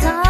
time.